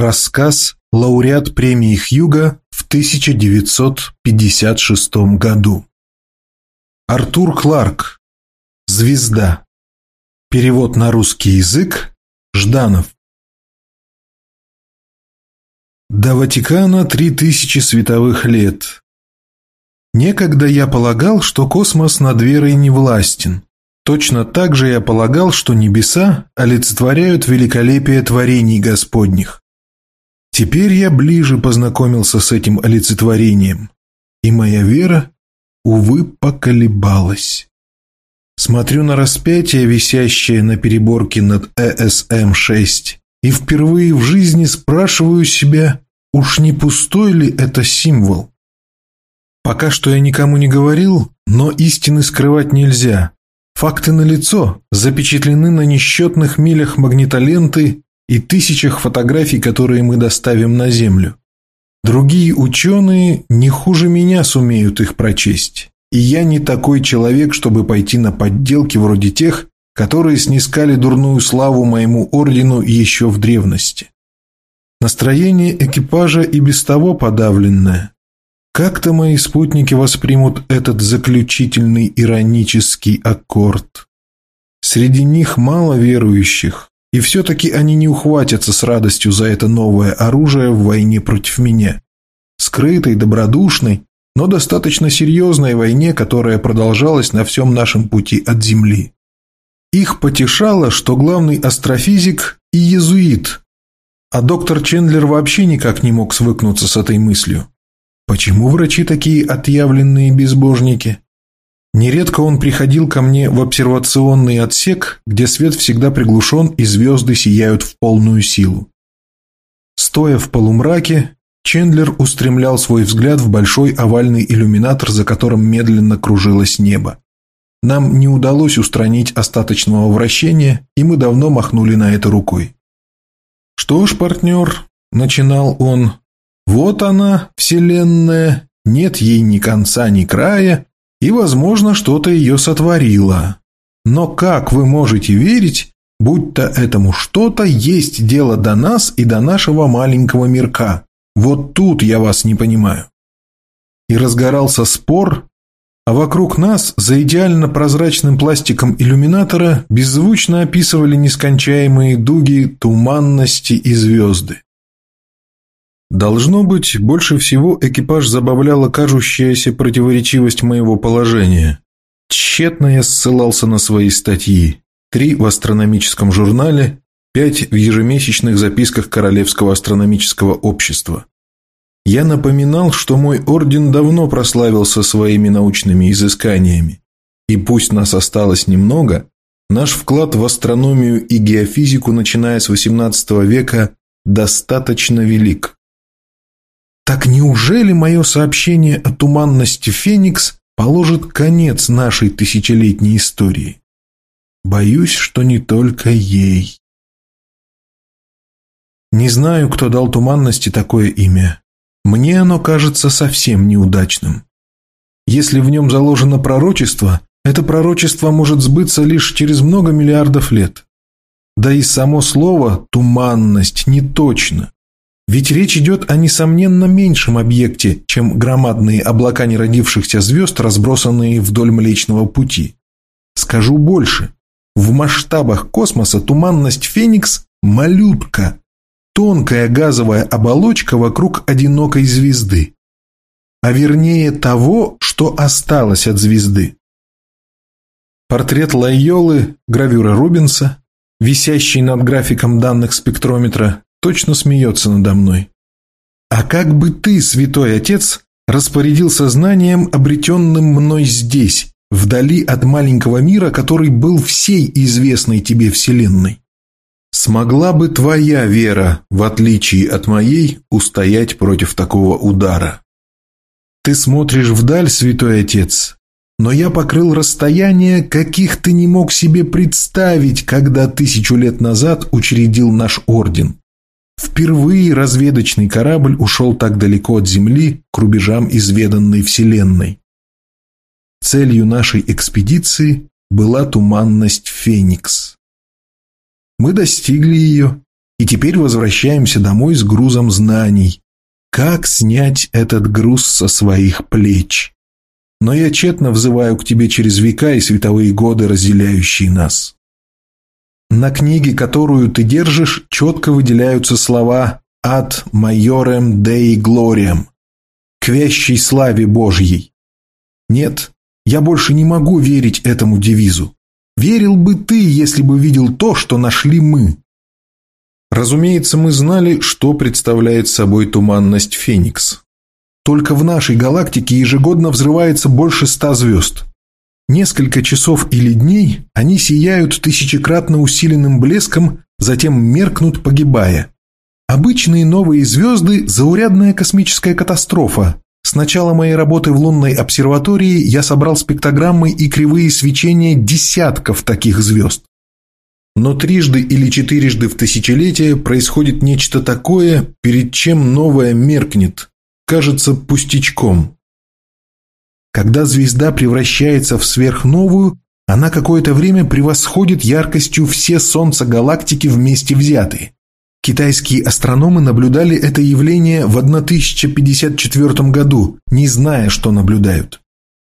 Рассказ лауреат премии Хьюга в 1956 году. Артур Кларк. Звезда. Перевод на русский язык. Жданов. До Ватикана три тысячи световых лет. Некогда я полагал, что космос над верой не властен. Точно так же я полагал, что небеса олицетворяют великолепие творений Господних. Теперь я ближе познакомился с этим олицетворением, и моя вера, увы, поколебалась. Смотрю на распятие, висящее на переборке над ЭСМ-6, и впервые в жизни спрашиваю себя, уж не пустой ли это символ? Пока что я никому не говорил, но истины скрывать нельзя. Факты налицо, запечатлены на несчетных милях магнитоленты и тысячах фотографий, которые мы доставим на Землю. Другие ученые не хуже меня сумеют их прочесть. И я не такой человек, чтобы пойти на подделки вроде тех, которые снискали дурную славу моему ордену еще в древности. Настроение экипажа и без того подавленное. Как-то мои спутники воспримут этот заключительный иронический аккорд. Среди них мало верующих, и все-таки они не ухватятся с радостью за это новое оружие в войне против меня. Скрытой, добродушной, но достаточно серьезной войне, которая продолжалась на всем нашем пути от Земли. Их потешало, что главный астрофизик и иезуит, а доктор Чендлер вообще никак не мог свыкнуться с этой мыслью. Почему врачи такие отъявленные безбожники? Нередко он приходил ко мне в обсервационный отсек, где свет всегда приглушен и звезды сияют в полную силу. Стоя в полумраке, Чендлер устремлял свой взгляд в большой овальный иллюминатор, за которым медленно кружилось небо. Нам не удалось устранить остаточного вращения, и мы давно махнули на это рукой. «Что ж, партнер», – начинал он, – «вот она, Вселенная, нет ей ни конца, ни края, и, возможно, что-то ее сотворило. Но как вы можете верить, будто этому что-то есть дело до нас и до нашего маленького мирка? Вот тут я вас не понимаю. И разгорался спор, а вокруг нас, за идеально прозрачным пластиком иллюминатора, беззвучно описывали нескончаемые дуги, туманности и звезды. Должно быть, больше всего экипаж забавляла кажущаяся противоречивость моего положения. Тщетно я ссылался на свои статьи. Три в астрономическом журнале, пять в ежемесячных записках Королевского астрономического общества. Я напоминал, что мой орден давно прославился своими научными изысканиями. И пусть нас осталось немного, наш вклад в астрономию и геофизику, начиная с XVIII века, достаточно велик. Так неужели мое сообщение о туманности Феникс положит конец нашей тысячелетней истории? Боюсь, что не только ей. Не знаю, кто дал туманности такое имя. Мне оно кажется совсем неудачным. Если в нем заложено пророчество, это пророчество может сбыться лишь через много миллиардов лет. Да и само слово «туманность» не точно. Ведь речь идет о несомненно меньшем объекте, чем громадные облака неродившихся звезд, разбросанные вдоль Млечного Пути. Скажу больше. В масштабах космоса туманность Феникс – малютка, тонкая газовая оболочка вокруг одинокой звезды. А вернее того, что осталось от звезды. Портрет Лайолы, гравюра Рубенса, висящий над графиком данных спектрометра, точно смеется надо мной. А как бы ты, святой отец, распорядился знанием, обретенным мной здесь, вдали от маленького мира, который был всей известной тебе вселенной? Смогла бы твоя вера, в отличие от моей, устоять против такого удара? Ты смотришь вдаль, святой отец, но я покрыл расстояние, каких ты не мог себе представить, когда тысячу лет назад учредил наш орден. Впервые разведочный корабль ушел так далеко от Земли к рубежам изведанной Вселенной. Целью нашей экспедиции была туманность Феникс. Мы достигли ее, и теперь возвращаемся домой с грузом знаний. Как снять этот груз со своих плеч? Но я тщетно взываю к тебе через века и световые годы, разделяющие нас. На книге, которую ты держишь, четко выделяются слова «Ad majorem Dei gloriam» – «К вящей славе Божьей». Нет, я больше не могу верить этому девизу. Верил бы ты, если бы видел то, что нашли мы. Разумеется, мы знали, что представляет собой туманность Феникс. Только в нашей галактике ежегодно взрывается больше ста звезд. Несколько часов или дней они сияют тысячекратно усиленным блеском, затем меркнут, погибая. Обычные новые звезды – заурядная космическая катастрофа. С начала моей работы в лунной обсерватории я собрал спектрограммы и кривые свечения десятков таких звезд. Но трижды или четырежды в тысячелетие происходит нечто такое, перед чем новое меркнет, кажется пустячком. Когда звезда превращается в сверхновую, она какое-то время превосходит яркостью все солнца галактики вместе взятые. Китайские астрономы наблюдали это явление в 1054 году, не зная, что наблюдают.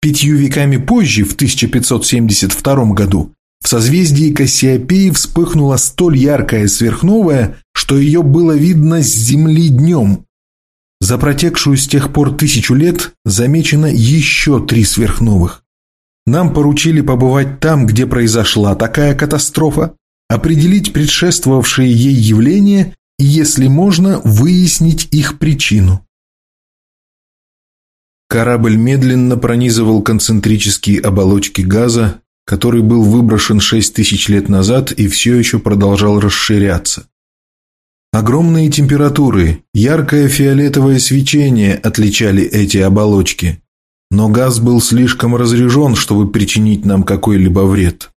Пятью веками позже, в 1572 году, в созвездии Кассиопеи вспыхнула столь яркая сверхновая, что ее было видно с Земли днем. За протекшую с тех пор тысячу лет замечено еще три сверхновых. Нам поручили побывать там, где произошла такая катастрофа, определить предшествовавшие ей явления и, если можно, выяснить их причину. Корабль медленно пронизывал концентрические оболочки газа, который был выброшен шесть тысяч лет назад и все еще продолжал расширяться. Огромные температуры, яркое фиолетовое свечение отличали эти оболочки, но газ был слишком разряжен, чтобы причинить нам какой-либо вред.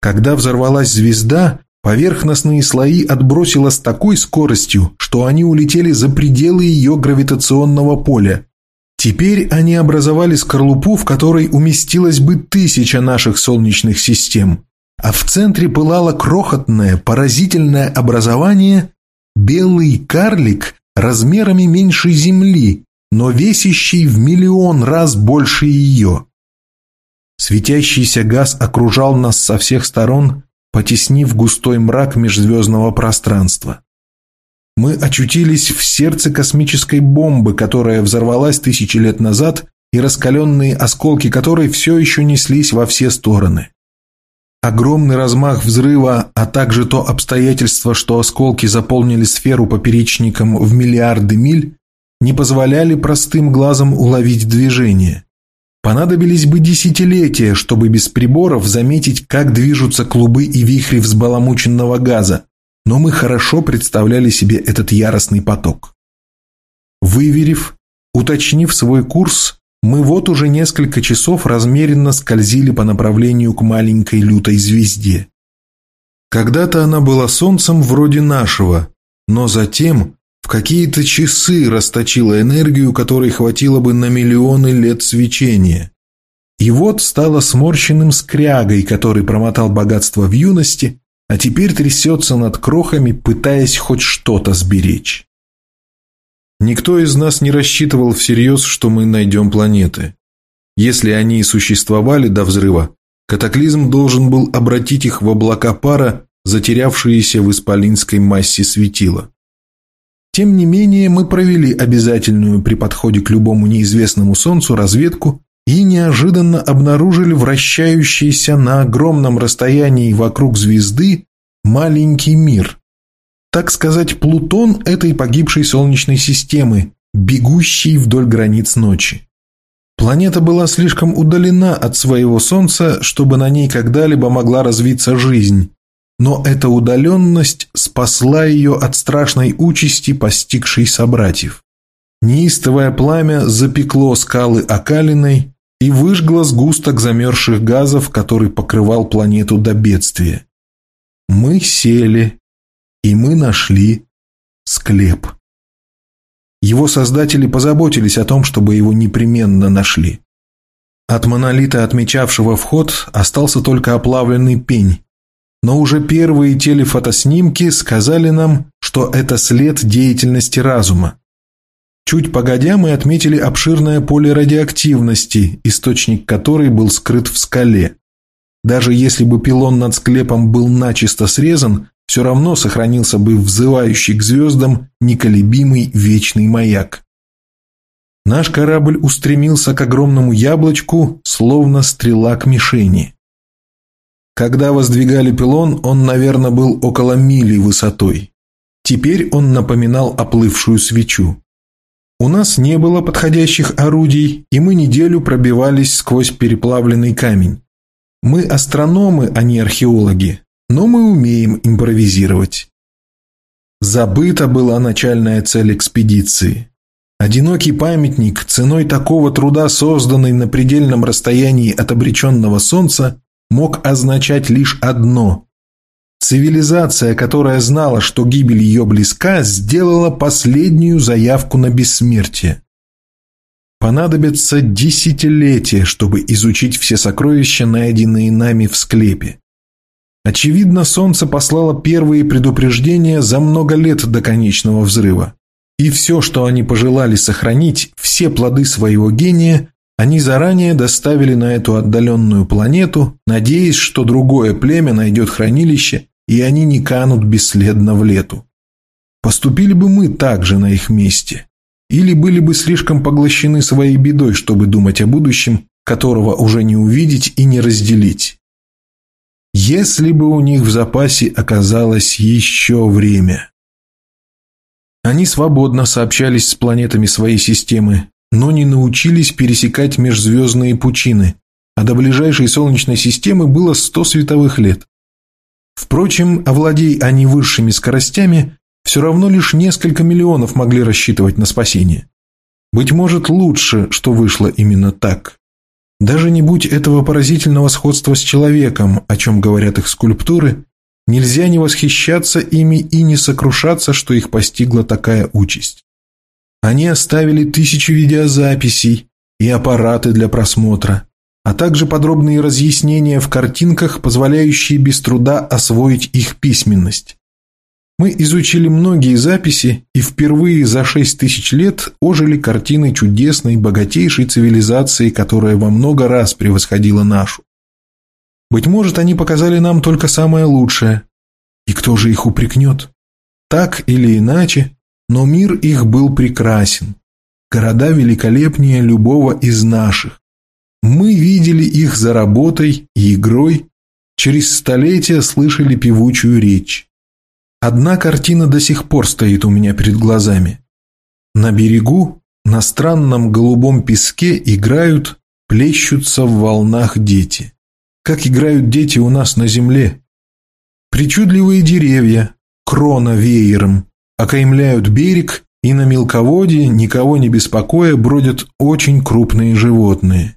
Когда взорвалась звезда, поверхностные слои отбросило с такой скоростью, что они улетели за пределы ее гравитационного поля. Теперь они образовали скорлупу, в которой уместилось бы тысяча наших солнечных систем, а в центре пылало крохотное, поразительное образование белый карлик размерами меньше Земли, но весящий в миллион раз больше ее. Светящийся газ окружал нас со всех сторон, потеснив густой мрак межзвездного пространства. Мы очутились в сердце космической бомбы, которая взорвалась тысячи лет назад и раскаленные осколки которой все еще неслись во все стороны. Огромный размах взрыва, а также то обстоятельство, что осколки заполнили сферу поперечником в миллиарды миль, не позволяли простым глазом уловить движение. Понадобились бы десятилетия, чтобы без приборов заметить, как движутся клубы и вихри взбаламученного газа, но мы хорошо представляли себе этот яростный поток. Выверив, уточнив свой курс, мы вот уже несколько часов размеренно скользили по направлению к маленькой лютой звезде. Когда-то она была солнцем вроде нашего, но затем в какие-то часы расточила энергию, которой хватило бы на миллионы лет свечения. И вот стала сморщенным скрягой, который промотал богатство в юности, а теперь трясется над крохами, пытаясь хоть что-то сберечь. Никто из нас не рассчитывал всерьез, что мы найдем планеты. Если они и существовали до взрыва, катаклизм должен был обратить их в облака пара, затерявшиеся в исполинской массе светила. Тем не менее, мы провели обязательную при подходе к любому неизвестному Солнцу разведку и неожиданно обнаружили вращающийся на огромном расстоянии вокруг звезды маленький мир. Так сказать, Плутон этой погибшей Солнечной системы, бегущий вдоль границ ночи. Планета была слишком удалена от своего Солнца, чтобы на ней когда-либо могла развиться жизнь, но эта удаленность спасла ее от страшной участи, постигшей собратьев. Неистовое пламя запекло скалы окалиной и выжгло сгусток замерзших газов, который покрывал планету до бедствия. Мы сели, и мы нашли склеп. Его создатели позаботились о том, чтобы его непременно нашли. От монолита, отмечавшего вход, остался только оплавленный пень, но уже первые телефотоснимки сказали нам, что это след деятельности разума. Чуть погодя мы отметили обширное поле радиоактивности, источник которой был скрыт в скале. Даже если бы пилон над склепом был начисто срезан, все равно сохранился бы взывающий к звездам неколебимый вечный маяк. Наш корабль устремился к огромному яблочку, словно стрела к мишени. Когда воздвигали пилон, он, наверное, был около мили высотой. Теперь он напоминал оплывшую свечу. У нас не было подходящих орудий, и мы неделю пробивались сквозь переплавленный камень. Мы астрономы, а не археологи, но мы умеем импровизировать. Забыта была начальная цель экспедиции. Одинокий памятник, ценой такого труда, созданный на предельном расстоянии от обреченного солнца, мог означать лишь одно Цивилизация, которая знала, что гибель ее близка, сделала последнюю заявку на бессмертие. Понадобится десятилетия, чтобы изучить все сокровища, найденные нами в склепе. Очевидно, Солнце послало первые предупреждения за много лет до конечного взрыва. И все, что они пожелали сохранить, все плоды своего гения, они заранее доставили на эту отдаленную планету, надеясь, что другое племя найдет хранилище и они не канут бесследно в лету. Поступили бы мы так же на их месте. Или были бы слишком поглощены своей бедой, чтобы думать о будущем, которого уже не увидеть и не разделить. Если бы у них в запасе оказалось еще время. Они свободно сообщались с планетами своей системы, но не научились пересекать межзвездные пучины, а до ближайшей Солнечной системы было 100 световых лет. Впрочем, овладей они высшими скоростями, все равно лишь несколько миллионов могли рассчитывать на спасение. Быть может, лучше, что вышло именно так. Даже не будь этого поразительного сходства с человеком, о чем говорят их скульптуры, нельзя не восхищаться ими и не сокрушаться, что их постигла такая участь. Они оставили тысячи видеозаписей и аппараты для просмотра, а также подробные разъяснения в картинках, позволяющие без труда освоить их письменность. Мы изучили многие записи и впервые за шесть тысяч лет ожили картины чудесной, богатейшей цивилизации, которая во много раз превосходила нашу. Быть может, они показали нам только самое лучшее. И кто же их упрекнет? Так или иначе, но мир их был прекрасен. Города великолепнее любого из наших. Мы видели их за работой и игрой, через столетия слышали певучую речь. Одна картина до сих пор стоит у меня перед глазами. На берегу, на странном голубом песке играют, плещутся в волнах дети. Как играют дети у нас на земле. Причудливые деревья, крона веером, окаймляют берег, и на мелководье, никого не беспокоя, бродят очень крупные животные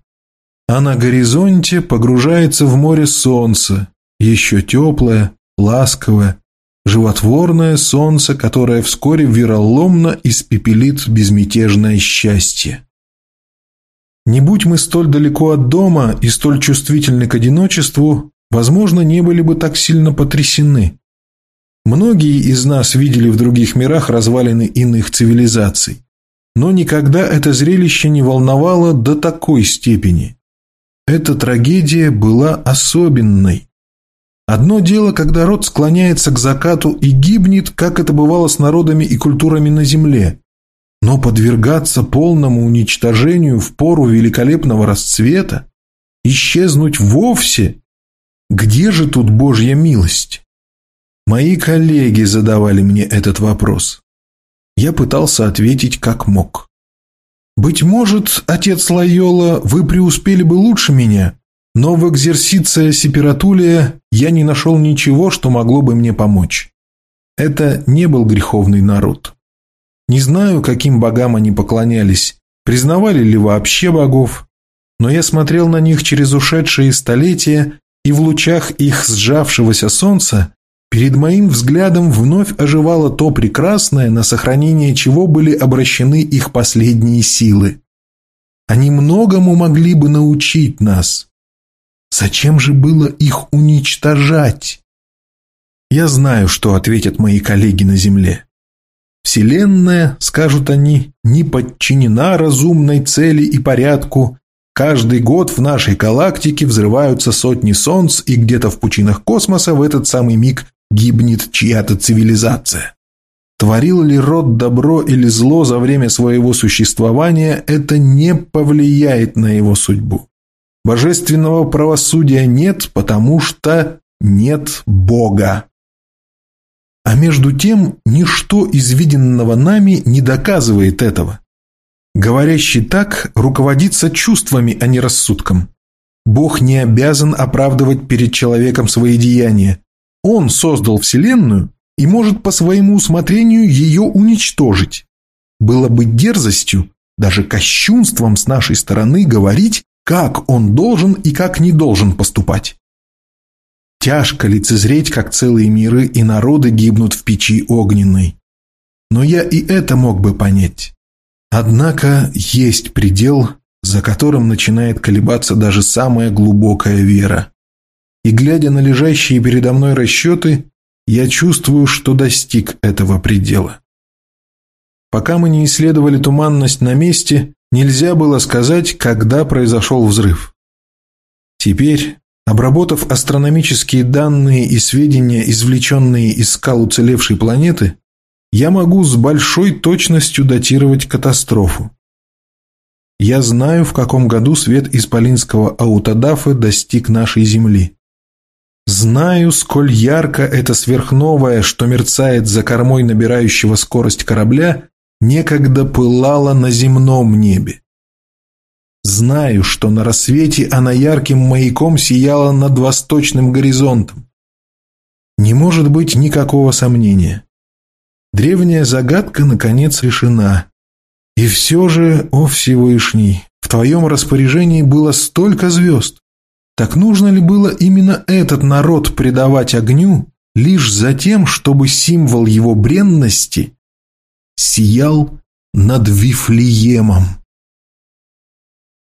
а на горизонте погружается в море солнце, еще теплое, ласковое, животворное солнце, которое вскоре вероломно испепелит безмятежное счастье. Не будь мы столь далеко от дома и столь чувствительны к одиночеству, возможно, не были бы так сильно потрясены. Многие из нас видели в других мирах развалины иных цивилизаций, но никогда это зрелище не волновало до такой степени. Эта трагедия была особенной. Одно дело, когда род склоняется к закату и гибнет, как это бывало с народами и культурами на земле. Но подвергаться полному уничтожению в пору великолепного расцвета, исчезнуть вовсе, где же тут Божья милость? Мои коллеги задавали мне этот вопрос. Я пытался ответить как мог. «Быть может, отец Лайола, вы преуспели бы лучше меня, но в экзерсиция Сеператулия я не нашел ничего, что могло бы мне помочь. Это не был греховный народ. Не знаю, каким богам они поклонялись, признавали ли вообще богов, но я смотрел на них через ушедшие столетия, и в лучах их сжавшегося солнца Перед моим взглядом вновь оживало то прекрасное, на сохранение чего были обращены их последние силы. Они многому могли бы научить нас. Зачем же было их уничтожать? Я знаю, что ответят мои коллеги на Земле. Вселенная, скажут они, не подчинена разумной цели и порядку. Каждый год в нашей галактике взрываются сотни солнц, и где-то в пучинах космоса в этот самый миг гибнет чья-то цивилизация. Творил ли род добро или зло за время своего существования, это не повлияет на его судьбу. Божественного правосудия нет, потому что нет Бога. А между тем, ничто из виденного нами не доказывает этого. Говорящий так руководится чувствами, а не рассудком. Бог не обязан оправдывать перед человеком свои деяния. Он создал Вселенную и может по своему усмотрению ее уничтожить. Было бы дерзостью, даже кощунством с нашей стороны говорить, как он должен и как не должен поступать. Тяжко лицезреть, как целые миры и народы гибнут в печи огненной. Но я и это мог бы понять. Однако есть предел, за которым начинает колебаться даже самая глубокая вера. И глядя на лежащие передо мной расчеты, я чувствую, что достиг этого предела. Пока мы не исследовали туманность на месте, нельзя было сказать, когда произошел взрыв. Теперь, обработав астрономические данные и сведения, извлеченные из скал уцелевшей планеты, я могу с большой точностью датировать катастрофу. Я знаю, в каком году свет исполинского аутодафа достиг нашей Земли. Знаю, сколь ярко это сверхновая, что мерцает за кормой набирающего скорость корабля, некогда пылала на земном небе. Знаю, что на рассвете она ярким маяком сияла над восточным горизонтом. Не может быть никакого сомнения. Древняя загадка, наконец, решена. И все же, о Всевышний, в твоем распоряжении было столько звезд. Так нужно ли было именно этот народ предавать огню лишь за тем, чтобы символ его бренности сиял над Вифлеемом?